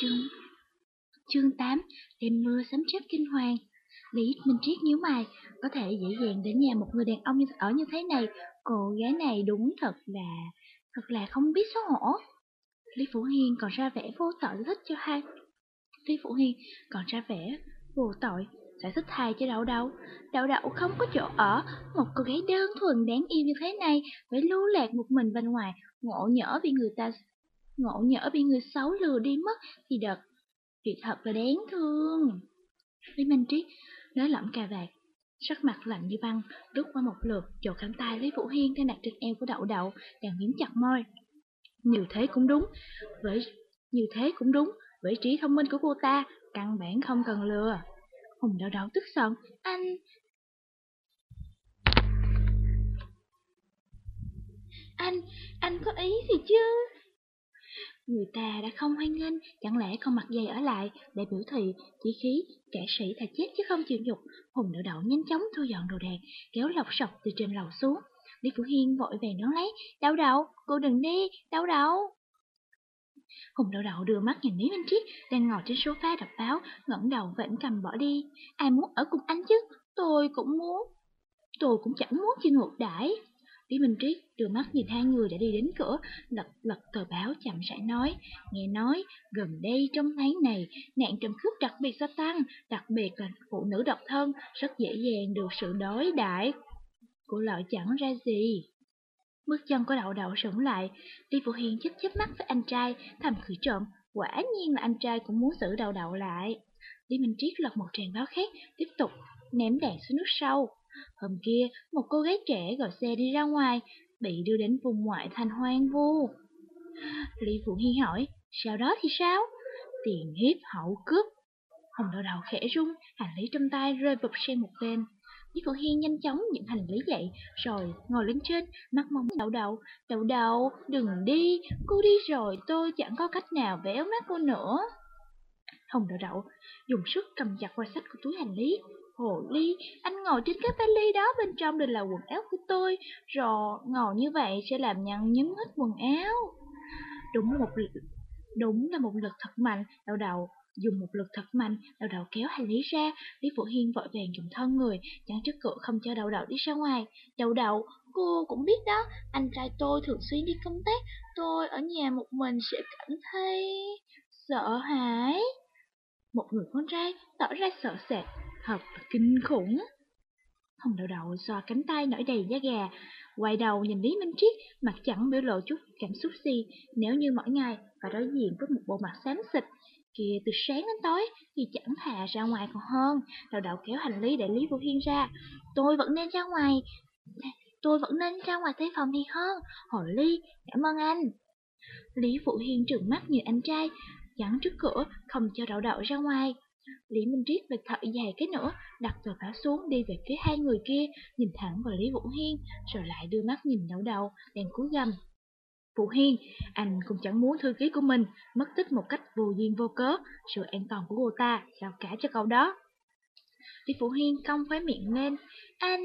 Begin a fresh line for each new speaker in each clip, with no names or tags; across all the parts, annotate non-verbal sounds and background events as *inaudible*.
Chương Chương 8 Đêm mưa sấm chớp kinh hoàng Lý Minh Triết nhíu mày, có thể dễ dàng đến nhà một người đàn ông như ở như thế này, cô gái này đúng thật là, thật là không biết xấu hổ. Lý Phủ Hiên còn ra vẻ vô tội thích cho hai. Lý Phủ Hiên còn ra vẻ vô tội giải thích thay cho đậu đậu. Đậu đậu không có chỗ ở, một cô gái đơn thuần đáng yêu như thế này, phải lưu lạc một mình bên ngoài, ngộ nhỡ bị người ta ngộ nhỡ bị người xấu lừa đi mất thì đợt thì thật là đáng thương. Lý Minh Triết nới lỏng cà vạt, sắc mặt lạnh như băng, đút qua một lượt, chỗ cánh tay Lý Vũ Hiên đang đặt trên eo của đậu đậu, đang miếm chặt môi. Như thế cũng đúng, với như thế cũng đúng, với trí thông minh của cô ta, căn bản không cần lừa. Hùng đậu đậu tức giận, anh... Anh, anh có ý gì chứ? Người ta đã không hoan nghênh, chẳng lẽ không mặc giày ở lại để biểu thị chỉ khí kẻ sĩ thà chết chứ không chịu nhục. Hùng đậu đậu nhanh chóng thu dọn đồ đạc, kéo lọc sọc từ trên lầu xuống. Lý Phủ Hiên vội vàng đón lấy, đậu đậu, cô đừng đi, đậu đậu. Hùng đậu đậu đưa mắt nhìn Lý Minh Triết đang ngồi trên sofa đọc báo, ngẩng đầu vẫn cầm bỏ đi. Ai muốn ở cùng anh chứ? Tôi cũng muốn. Tôi cũng chẳng muốn chịu ngược đãi. Lý Minh Triết đưa mắt nhìn hai người đã đi đến cửa, lật lật tờ báo chậm rãi nói, nghe nói gần đây trong tháng này nạn trầm cướp đặc biệt gia tăng, đặc biệt là phụ nữ độc thân rất dễ dàng được sự đối đãi. Cô lợi chẳng ra gì. Bước chân của đậu đậu sững lại, Lý Phụ Hiền chớp chớp mắt với anh trai, thầm khử trộm, quả nhiên là anh trai cũng muốn giữ đậu đậu lại. Lý Minh Triết lật một tràng báo khác, tiếp tục ném đạn xuống nước sâu. Hôm kia, một cô gái trẻ gọi xe đi ra ngoài, bị đưa đến vùng ngoại thành hoang vu. Lý Phụ Hiên hỏi, sau đó thì sao? Tiền hiếp hậu cướp. Hồng đầu đầu khẽ rung, hành lý trong tay rơi bụp sang một bên. Lý Phụ Hiên nhanh chóng nhận hành lý dậy, rồi ngồi lên trên, mắt mong đậu đậu. Đậu đậu, đừng đi, cô đi rồi tôi chẳng có cách nào véo mắt cô nữa. Hồng đậu đậu dùng sức cầm chặt qua sách của túi hành lý, Hồ ly, anh ngồi trên cái vali đó bên trong đều là quần áo của tôi, rồi ngồi như vậy sẽ làm nhăn nhúm hết quần áo. Đúng một đúng là một lực thật mạnh, đầu đầu dùng một lực thật mạnh, đầu đầu kéo hành lý ra, Lý Phụ Hiên vội vàng dùng thân người, chắn trước cửa không cho đầu đầu đi ra ngoài. Đầu đầu, cô cũng biết đó, anh trai tôi thường xuyên đi công tác, tôi ở nhà một mình sẽ cảm thấy sợ hãi. Một người con trai tỏ ra sợ sệt, thật là kinh khủng. Hồng đầu đầu xoa cánh tay nổi đầy da gà, quay đầu nhìn Lý Minh Triết, mặt chẳng biểu lộ chút cảm xúc gì, nếu như mỗi ngày phải đối diện với một bộ mặt xám xịt, kia từ sáng đến tối thì chẳng thà ra ngoài còn hơn. Đầu đầu kéo hành lý để Lý Vũ Hiên ra, tôi vẫn nên ra ngoài, tôi vẫn nên ra ngoài thuê phòng thì hơn. Hồ Ly, cảm ơn anh. Lý Vũ Hiên trừng mắt như anh trai, chắn trước cửa, không cho đậu đậu ra ngoài. Lý Minh Triết bật thở dài cái nữa, đặt tờ báo xuống đi về phía hai người kia, nhìn thẳng vào Lý Vũ Hiên, rồi lại đưa mắt nhìn đậu đầu, đang cúi gầm. Vũ Hiên, anh cũng chẳng muốn thư ký của mình mất tích một cách vô duyên vô cớ, sự an toàn của cô ta giao cả cho cậu đó. Lý Vũ Hiên cong khóe miệng lên, anh...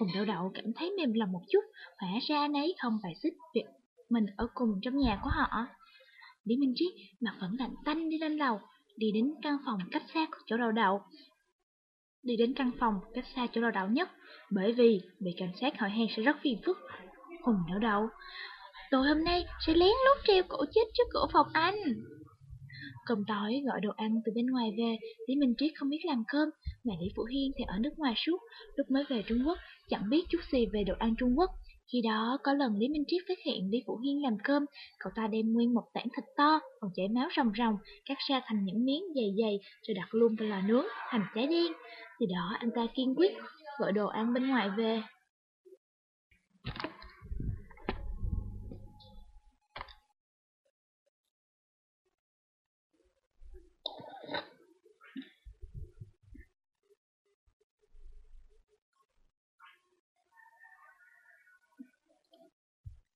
Hùng đậu đậu cảm thấy mềm lòng một chút, hỏa ra anh ấy không phải xích việc mình ở cùng trong nhà của họ. Lý Minh Triết mặt vẫn lạnh tanh đi lên lầu, đi đến căn phòng cách xa chỗ đào đậu. Đi đến căn phòng cách xa chỗ đào đậu nhất, bởi vì bị cảnh sát hỏi han sẽ rất phiền phức. Hùng đảo đầu tôi hôm nay sẽ lén lút treo cổ chết trước cửa phòng anh. Cầm tối gọi đồ ăn từ bên ngoài về, Lý Minh Triết không biết làm cơm, mà Lý Phủ Hiên thì ở nước ngoài suốt, lúc mới về Trung Quốc, chẳng biết chút gì về đồ ăn Trung Quốc. Khi đó, có lần Lý Minh Triết phát hiện Lý Phủ Hiên làm cơm, cậu ta đem nguyên một tảng thịt to, còn chảy máu ròng ròng, cắt ra thành những miếng dày dày, rồi đặt luôn vào lò nướng, hành trái đen. Từ đó anh ta kiên quyết, gọi đồ ăn bên ngoài về.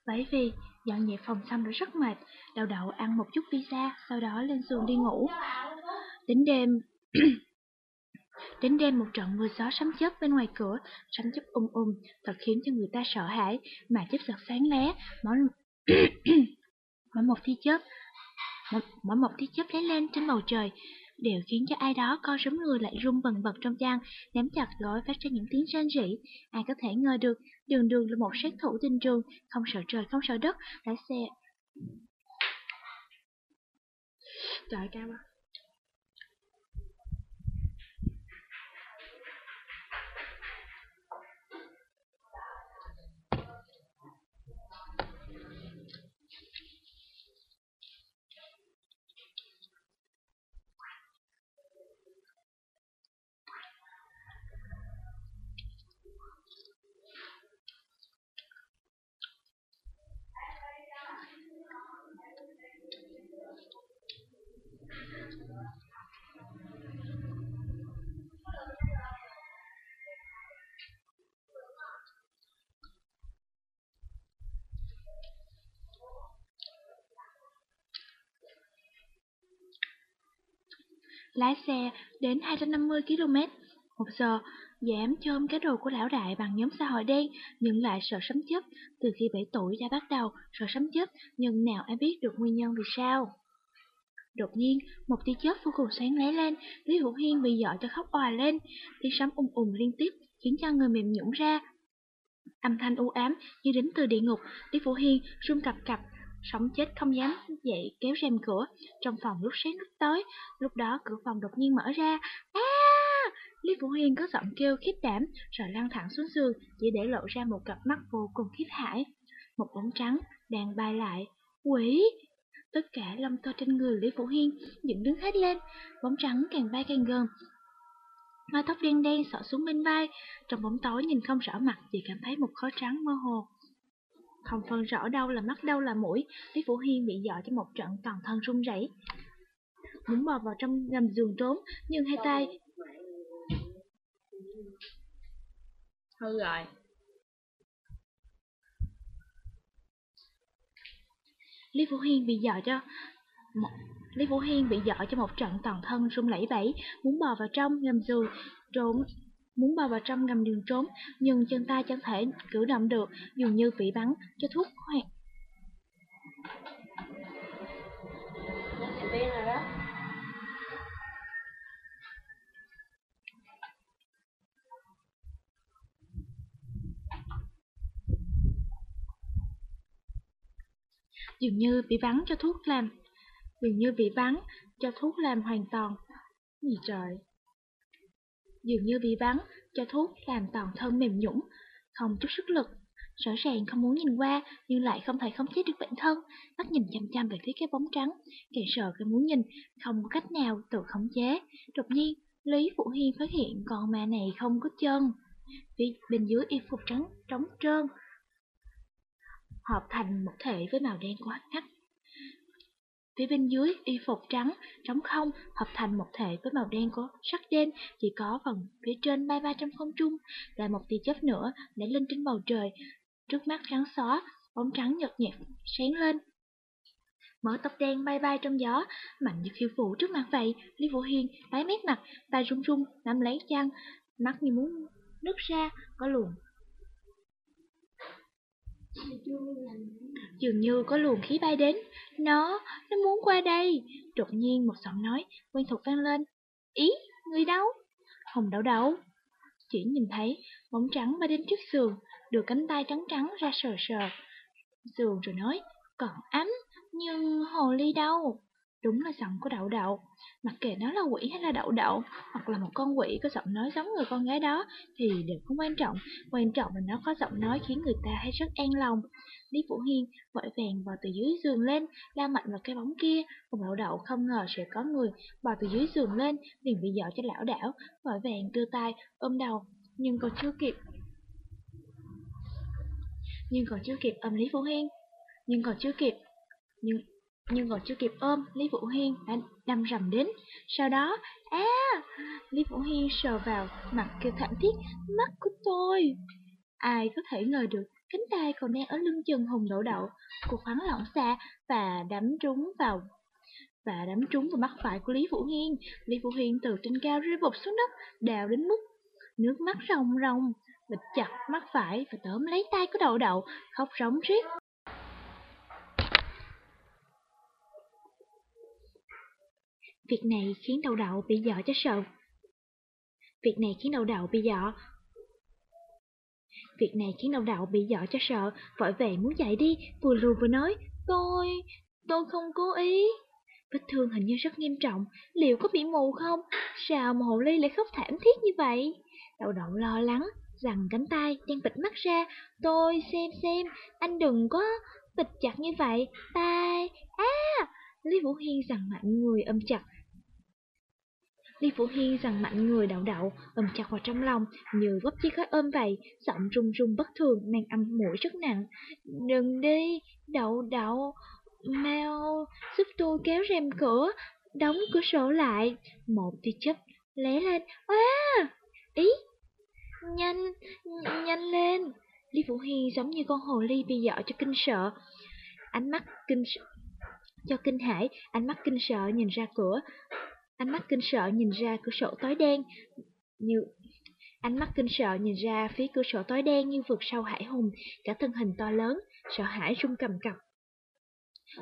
Bởi vì dọn dẹp phòng xong đã rất mệt, đầu đậu ăn một chút pizza, sau đó lên giường đi ngủ. Đến đêm, *clears throat* Đến đêm một trận mưa gió sấm chớp bên ngoài cửa, sấm chớp um um, thật khiến cho người ta sợ hãi, mà chớp giật sáng lé, mỗi, *clears throat* mỗi một tia chớp mỗi một tia chớp lóe lên trên bầu trời, đều khiến cho ai đó co rúm người lại run bần bật trong chăn, nắm chặt gối phát ra những tiếng rên rỉ. Ai có thể ngờ được, đường đường là một sát thủ tinh trường, không sợ trời không sợ đất, lái xe. Trời cao quá. Lái xe đến 250 km một giờ, dám chôm cái đồ của lão đại bằng nhóm xã hội đen, nhưng lại sợ sấm chớp. Từ khi 7 tuổi đã bắt đầu sợ sấm chớp, nhưng nào ai biết được nguyên nhân vì sao. Đột nhiên, một tia chớp vô cùng sáng lóe lên, Lý Hữu Hiên bị dọa cho khóc òa lên, tiếng sấm ùng ùng liên tiếp, khiến cho người mềm nhũn ra. Âm thanh u ám như đến từ địa ngục, Lý Hữu Hiên run cặp cặp, sống chết không dám dậy kéo rèm cửa. Trong phòng lúc sáng lúc tối, lúc đó cửa phòng đột nhiên mở ra. À! Lý Vũ Hiên có giọng kêu khiếp đảm, rồi lăn thẳng xuống giường, chỉ để lộ ra một cặp mắt vô cùng khiếp hãi. Một bóng trắng đang bay lại. Quỷ! Tất cả lông to trên người Lý Vũ Hiên dựng đứng hết lên, bóng trắng càng bay càng gần. Mái tóc đen đen xõa xuống bên vai, trong bóng tối nhìn không rõ mặt, chỉ cảm thấy một khói trắng mơ hồ. Không phân rõ đâu là mắt đâu là mũi, Lý Vũ Hiên bị dọa cho một trận toàn thân run rẩy. Muốn bò vào trong gầm giường trốn, nhưng hai tay
hư rồi.
Lý Vũ Hiên bị dọa cho một Lý Vũ Hiên bị dọa cho một trận toàn thân run lẩy bẩy, muốn bò vào trong ngầm giường trốn muốn bò vào trong ngầm đường trốn, nhưng chân ta chẳng thể cử động được, dường như bị bắn cho thuốc hoặc dường như bị bắn cho thuốc làm, dường như bị bắn cho thuốc làm hoàn toàn. Gì trời? Dường như bị bắn cho thuốc làm toàn thân mềm nhũn, không chút sức lực. Rõ ràng không muốn nhìn qua, nhưng lại không thể khống chế được bản thân, mắt nhìn chăm chăm về phía cái bóng trắng, càng sợ càng muốn nhìn, không có cách nào tự khống chế. Đột nhiên, Lý Vũ Hiên phát hiện con ma này không có chân. vì bên dưới y phục trắng trống trơn, hợp thành một thể với màu đen của hắc Phía bên dưới, y phục trắng, trống không, hợp thành một thể với màu đen của sắc đen, chỉ có phần phía trên bay ba trong không trung, là một tia chớp nữa để lên trên bầu trời. Trước mắt trắng xóa, bóng trắng nhợt nhạt sáng lên. Mở tóc đen bay bay trong gió, mạnh như khiêu vũ trước mặt vậy, Lý Vũ Hiên tái mét mặt, tay run run, nắm lấy chăn, mắt như muốn nứt ra, có luồng Dường như có luồng khí bay đến, nó, nó muốn qua đây. Đột nhiên một giọng nói quen thuộc vang lên. Ý, người đâu? Hồng đậu đậu. Chỉ nhìn thấy bóng trắng bay đến trước giường, đưa cánh tay trắng trắng ra sờ sờ. Giường rồi nói, còn ấm, nhưng hồ ly đâu? Đúng là giọng của đậu đậu. Mặc kệ nó là quỷ hay là đậu đậu, hoặc là một con quỷ có giọng nói giống người con gái đó, thì đều không quan trọng. Quan trọng là nó có giọng nói khiến người ta hay rất an lòng. Lý Vũ Hiên vội vàng bò từ dưới giường lên, la mạnh vào cái bóng kia. Cùng đậu đậu không ngờ sẽ có người bò từ dưới giường lên, liền bị dọa cho lão đảo, vội vàng đưa tay ôm đầu, nhưng còn chưa kịp. Nhưng còn chưa kịp ôm Lý Vũ Hiên, nhưng còn chưa kịp, nhưng nhưng còn chưa kịp ôm, Lý Vũ Hiên đã đâm rầm đến. Sau đó, a à, Lý Vũ Hiên sờ vào, mặt kêu thảm thiết, mắt của tôi. Ai có thể ngờ được, cánh tay còn đang ở lưng chừng hùng đậu đậu, cuộc khoáng lỏng xa và đấm trúng vào và đấm trúng vào mắt phải của Lý Vũ Hiên. Lý Vũ Hiên từ trên cao rơi bột xuống đất, đào đến mức nước mắt ròng ròng, bịt chặt mắt phải và tóm lấy tay của đậu đậu, khóc rống riết. Việc này khiến đầu đậu bị dọ cho sợ. Việc này khiến đầu đậu bị dọ, Việc này khiến đầu đậu bị dọ cho sợ, vội về muốn chạy đi, vừa lù vừa nói, tôi, tôi không cố ý. Vết thương hình như rất nghiêm trọng, liệu có bị mù không? Sao mà hồ ly lại khóc thảm thiết như vậy? Đậu đậu lo lắng, rằng cánh tay đang bịt mắt ra. Tôi xem xem, anh đừng có bịt chặt như vậy. Tai, á! Lý Vũ Hiên rằng mạnh người ôm chặt. Lý Phủ Hiên rằng mạnh người đậu đậu, ôm chặt vào trong lòng, như vấp chiếc gói ôm vậy, giọng run run bất thường, mang âm mũi rất nặng. Đừng đi, đậu đậu, mau giúp tôi kéo rèm cửa, đóng cửa sổ lại. Một tia chớp lé lên, à, ý, nhanh, nhanh lên. Lý Phủ Hiên giống như con hồ ly bị dọa cho kinh sợ. Ánh mắt kinh cho kinh hãi, ánh mắt kinh sợ nhìn ra cửa. Ánh mắt kinh sợ nhìn ra cửa sổ tối đen như Ánh mắt kinh sợ nhìn ra phía cửa sổ tối đen như vực sâu hải hùng, cả thân hình to lớn, sợ hãi run cầm cập.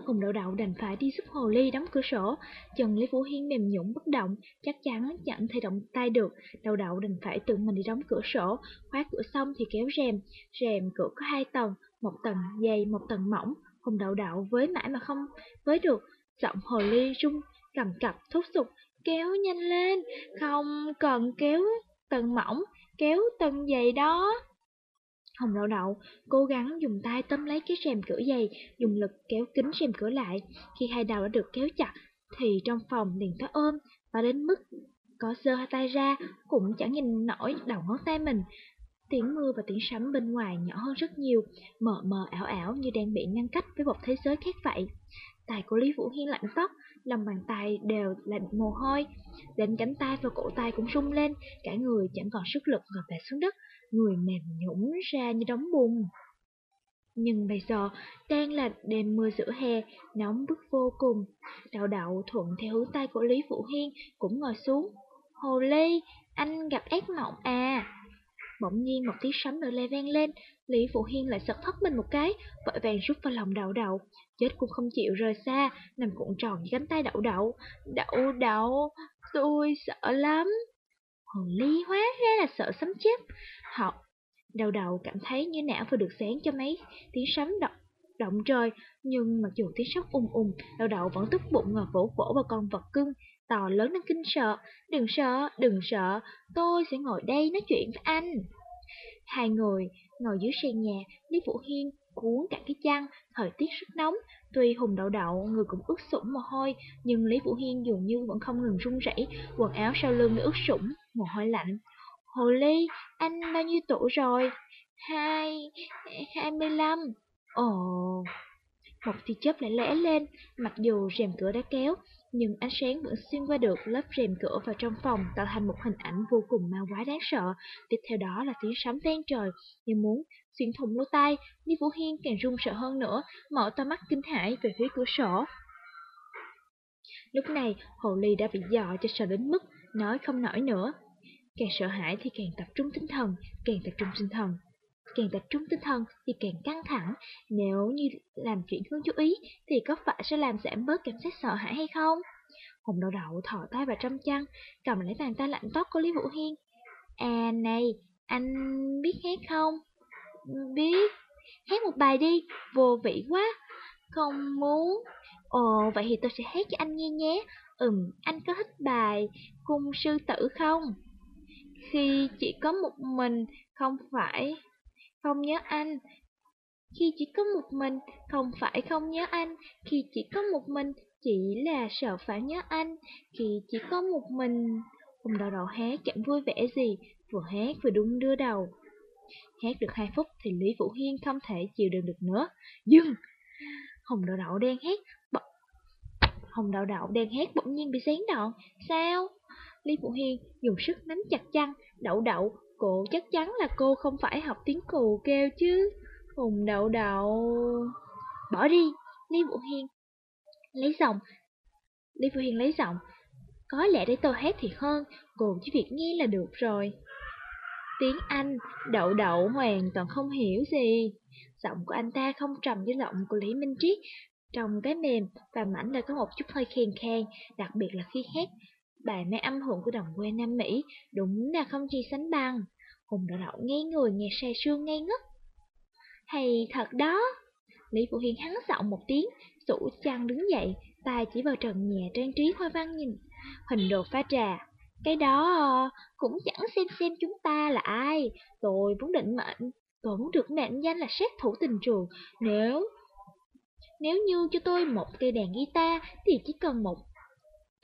Hùng đậu đậu đành phải đi giúp hồ ly đóng cửa sổ, chân Lý Vũ Hiên mềm nhũn bất động, chắc chắn chẳng thể động tay được, đậu đậu đành phải tự mình đi đóng cửa sổ, khóa cửa xong thì kéo rèm, rèm cửa có hai tầng, một tầng dày, một tầng mỏng, Hùng đậu đậu với mãi mà không với được, giọng hồ ly rung, cầm cập thúc giục, kéo nhanh lên, không cần kéo tầng mỏng, kéo tầng dày đó. Hồng đậu đậu cố gắng dùng tay tóm lấy cái rèm cửa dày, dùng lực kéo kính rèm cửa lại. Khi hai đầu đã được kéo chặt, thì trong phòng liền có ôm, và đến mức có sơ hai tay ra cũng chẳng nhìn nổi đầu ngón tay mình. Tiếng mưa và tiếng sấm bên ngoài nhỏ hơn rất nhiều, mờ mờ ảo ảo như đang bị ngăn cách với một thế giới khác vậy. Tay của Lý Vũ Hiên lạnh tóc, lòng bàn tay đều là mồ hôi, đến cánh tay và cổ tay cũng rung lên, cả người chẳng còn sức lực ngập lại xuống đất, người mềm nhũn ra như đóng bùn. Nhưng bây giờ, đang là đêm mưa giữa hè, nóng bức vô cùng. Đậu đậu thuận theo hướng tay của Lý Vũ Hiên cũng ngồi xuống. Hồ Ly, anh gặp ác mộng à. Bỗng nhiên một tiếng sấm nổi lê vang lên, Lý Vũ Hiên lại giật thất mình một cái, vội vàng rút vào lòng đậu đậu. Chết cũng không chịu rời xa, nằm cuộn tròn với cánh tay đậu đậu. Đậu đậu, tôi sợ lắm. Hồn ly hóa ra là sợ sấm chết. Họ đầu đầu cảm thấy như não vừa được sáng cho mấy tiếng sấm động động trời, nhưng mặc dù tiếng sấm ùng ùng, đầu đầu vẫn tức bụng ngồi vỗ vỗ vào con vật cưng, to lớn đến kinh sợ. Đừng sợ, đừng sợ, tôi sẽ ngồi đây nói chuyện với anh. Hai người ngồi dưới sàn nhà, Lý Vũ Hiên cuốn cả cái chăn, thời tiết rất nóng. Tuy Hùng Đậu Đậu người cũng ướt sũng mồ hôi, nhưng Lý Vũ Hiên dường như vẫn không ngừng run rẩy, quần áo sau lưng ướt sũng, mồ hôi lạnh. Hồ Ly, anh bao nhiêu tuổi rồi? Hai, hai mươi lăm. Ồ, một tia chớp lại lẽ lên, mặc dù rèm cửa đã kéo, nhưng ánh sáng vẫn xuyên qua được lớp rèm cửa vào trong phòng tạo thành một hình ảnh vô cùng ma quái đáng sợ. Tiếp theo đó là tiếng sấm vang trời, như muốn xuyên thủng lỗ tai, Lý Vũ Hiên càng run sợ hơn nữa, mở to mắt kinh hãi về phía cửa sổ. Lúc này, Hồ Ly đã bị dọa cho sợ đến mức nói không nổi nữa. Càng sợ hãi thì càng tập trung tinh thần, càng tập trung tinh thần. Càng tập trung tinh thần thì càng căng thẳng, nếu như làm chuyện hướng chú ý thì có phải sẽ làm giảm bớt cảm giác sợ hãi hay không? Hùng đậu đậu thò tay vào trong chăn, cầm lấy bàn tay lạnh tóc của Lý Vũ Hiên. À này, anh biết hát không? Biết. Hát một bài đi, vô vị quá. Không muốn. Ồ, vậy thì tôi sẽ hát cho anh nghe nhé. Ừm, anh có thích bài Cung sư tử không? Khi chỉ có một mình, không phải không nhớ anh. Khi chỉ có một mình, không phải không nhớ anh. Khi chỉ có một mình, chỉ là sợ phải nhớ anh. Khi chỉ có một mình... Hùng đầu đầu hát chẳng vui vẻ gì, vừa hát vừa đung đưa đầu. Hát được hai phút thì Lý Vũ Hiên không thể chịu đựng được nữa. Dừng! Hồng đậu đậu đang hát, bỗng... Hồng đậu đậu đang hát bỗng nhiên bị xén đoạn. Sao? Lý Vũ Hiên dùng sức nắm chặt chăn, đậu đậu, cô chắc chắn là cô không phải học tiếng cù kêu chứ. Hùng đậu đậu... Bỏ đi, Lý Vũ Hiên. Lấy giọng. Lý Vũ Hiên lấy giọng. Có lẽ để tôi hát thì hơn, cô chỉ việc nghe là được rồi. Tiếng Anh, đậu đậu hoàn toàn không hiểu gì. Giọng của anh ta không trầm với giọng của Lý Minh Triết. Trong cái mềm và mảnh là có một chút hơi khen khen, đặc biệt là khi hát. Bài mang âm hưởng của đồng quê Nam Mỹ đúng là không chi sánh bằng. Hùng đỏ đậu ngay người nghe say sương ngay ngất. Hay thật đó! Lý Phụ Hiên hắn giọng một tiếng, sủ chăn đứng dậy, tay chỉ vào trần nhà trang trí hoa văn nhìn. Hình đồ pha trà. Cái đó cũng chẳng xem xem chúng ta là ai. Tôi muốn định mệnh, tôi muốn được mệnh danh là sát thủ tình trường. Nếu nếu như cho tôi một cây đàn guitar thì chỉ cần một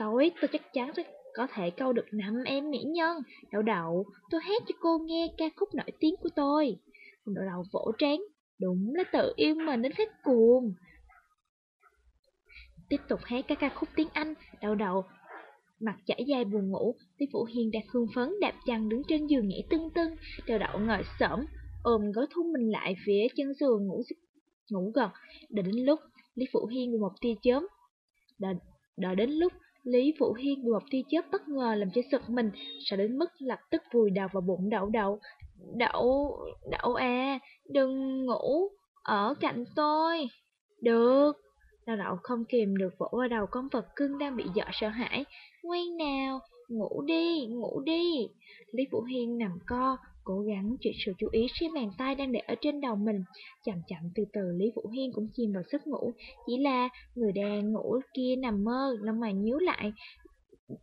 tối tôi chắc chắn sẽ có thể câu được năm em mỹ nhân. Đậu đậu, tôi hát cho cô nghe ca khúc nổi tiếng của tôi. Đậu đậu vỗ trán, đúng là tự yêu mình đến hết cuồng. Tiếp tục hát các ca khúc tiếng Anh, đậu đậu mặt chảy dài buồn ngủ, Lý Phụ Hiền đặt hương phấn đạp chăn đứng trên giường nhảy tưng tưng, đậu đậu ngồi xổm ôm gói thu mình lại phía chân giường ngủ ngủ gật, đợi đến lúc Lý Phụ Hiên bị một tia chớm. Đợi, đợi đến lúc Lý Phụ Hiên bị một tia chớp bất ngờ làm cho sực mình, sợ đến mức lập tức vùi đầu vào bụng đậu đậu. Đậu, đậu à, đừng ngủ, ở cạnh tôi. Được. Đậu đậu không kìm được vỗ vào đầu con vật cưng đang bị dọa sợ hãi. Ngoan nào, ngủ đi, ngủ đi. Lý Phụ Hiên nằm co, cố gắng chuyển sự chú ý trên bàn tay đang để ở trên đầu mình. Chậm chậm từ từ Lý Vũ Hiên cũng chìm vào giấc ngủ, chỉ là người đang ngủ kia nằm mơ, lông mày nhíu lại,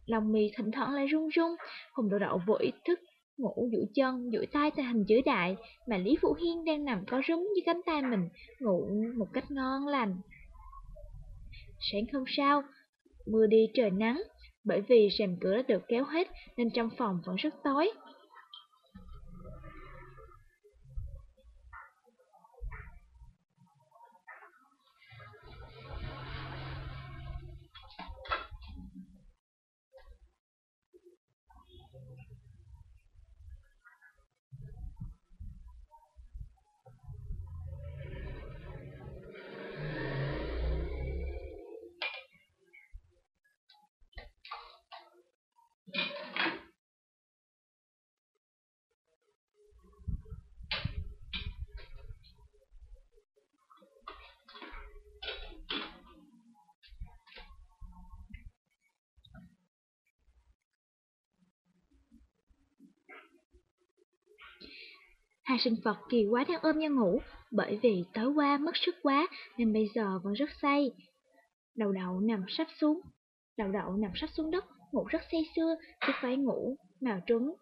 lòng mì thỉnh thoảng lại run run. Hùng đậu đậu vội thức ngủ duỗi chân, duỗi tay thành hình chữ đại, mà Lý Vũ Hiên đang nằm co rúm dưới cánh tay mình, ngủ một cách ngon lành. Sáng hôm sau, mưa đi trời nắng, bởi vì rèm cửa đã được kéo hết nên trong phòng vẫn rất tối. Hai sinh vật kỳ quá đang ôm nhau ngủ, bởi vì tối qua mất sức quá nên bây giờ vẫn rất say. Đầu đậu nằm sắp xuống, đầu đậu nằm sắp xuống đất, ngủ rất say sưa, chiếc váy ngủ màu trứng.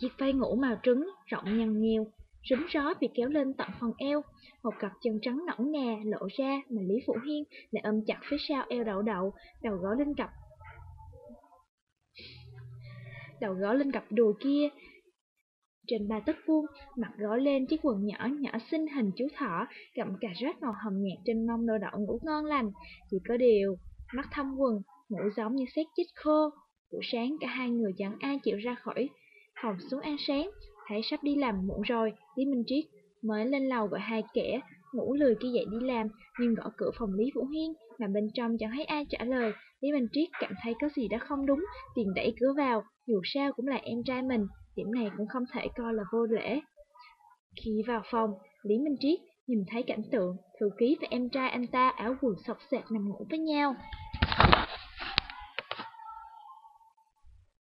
Chiếc váy ngủ màu trứng, rộng nhằn nhiều, rúm gió bị kéo lên tận phần eo, một cặp chân trắng nõn nà lộ ra mà Lý Phụ Hiên lại ôm chặt phía sau eo đậu đậu, đầu gối lên cặp đầu gối lên cặp đùi kia, trên ba tấc vuông, mặt gói lên chiếc quần nhỏ nhỏ xinh hình chú thỏ, gặm cà rốt màu hồng nhạt trên mông đôi đậu ngủ ngon lành. Chỉ có điều, mắt thâm quần, ngủ giống như xét chích khô. Buổi sáng cả hai người chẳng ai chịu ra khỏi phòng xuống ăn sáng, thấy sắp đi làm muộn rồi, Lý Minh Triết mới lên lầu gọi hai kẻ, ngủ lười kia dậy đi làm, nhưng gõ cửa phòng Lý Vũ Hiên, mà bên trong chẳng thấy ai trả lời. Lý Minh Triết cảm thấy có gì đó không đúng, tiền đẩy cửa vào, dù sao cũng là em trai mình, điểm này cũng không thể coi là vô lễ. Khi vào phòng, Lý Minh Triết nhìn thấy cảnh tượng thư ký và em trai anh ta áo quần sọc sệt nằm ngủ với nhau.